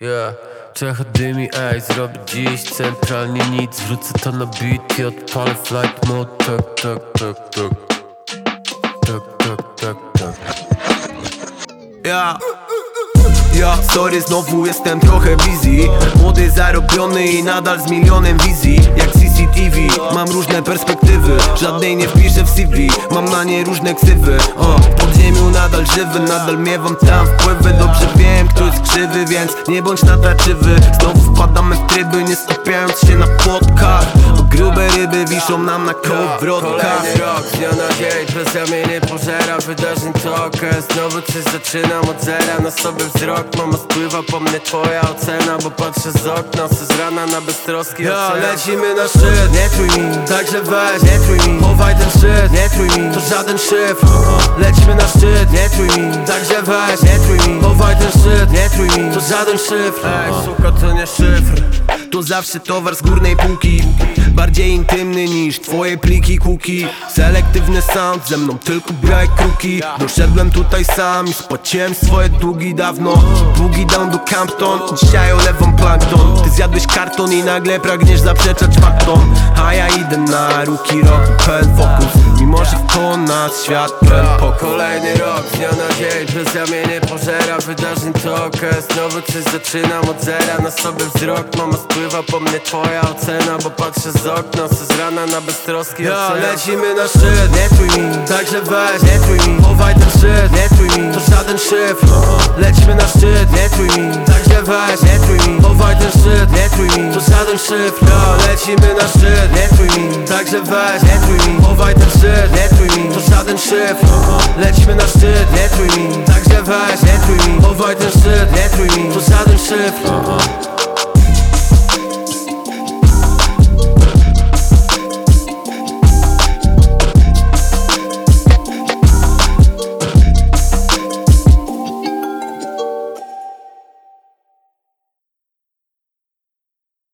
Yeah, Czecha dymi, ej, zrobię dziś centralnie nic. Wrzucę to na beat i odpalę flight mode. Tak, tak, tak, tak. Tak, tak, tak, tak. Ja ja, sorry, znowu jestem trochę busy. Młody, zarobiony i nadal z milionem wizji. Jak CCTV, mam różne perspektywy. Żadnej nie wpiszę w CV, mam na nie różne ksywy. O, podziemiu żywy, nadal miewam tam wpływy. Dobrze wiem, kto jest krzywy, więc nie bądź natarczywy Znowu wpadamy w tryby, nie skupiając się na płotkach ryby wiszą nam na kołowrotkach. Kolejny rok, dnia na dzień, presja mnie nie pożera Wydarzeń tokę, znowu coś zaczynam od zera Na sobie wzrok, mama spływa po mnie twoja ocena Bo patrzę z okna, se z rana na beztroski Ja, lecimy na szczyt, nie trój mi Także weź, nie trój mi Chowaj ten szczyt, nie trój mi To żaden szyfr Lecimy na szczyt, nie trój mi Także weź, nie trój mi Chowaj ten szczyt, nie trój mi. To żaden szyfr Ej, suka, to nie szyfr. To zawsze towar z górnej półki niż twoje pliki kuki? Selektywny sound, ze mną tylko białe kruki. Doszedłem tutaj sam i spłaciłem swoje długi dawno. Długi down do Campton, dzisiaj olewam plankton. Ty zjadłeś karton i nagle pragniesz zaprzeczać faktom. A ja idę na ruki rok, pełen fokus Mimo, że nas świat pełen pokój Kolejny rok, dnia na dzień, presja mnie nie pożera Wydarzeń tokę, znowu coś zaczynam od zera Na sobie wzrok, mama spływa po mnie twoja ocena Bo patrzę z okna, se z rana na beztroski Ja, ocean. lecimy na szczyt, nie trój mi Także weź, nie trój mi. Chowaj ten szczyt, nie trój mi. To żaden szyfr Lecimy na szczyt, nie trój mi. Także weź, nie trój mi. Chowaj ten szczyt, nie trój mi. To żaden szyfr lecimy na szczyt, nie trój mi. Także weź, nie trój mi. Chowaj Szyfr Lecimy na szczyt, nie trój mi. Także weź, nie trój mi. Chowaj ten szczyt, nie trój mi. To żaden szyfr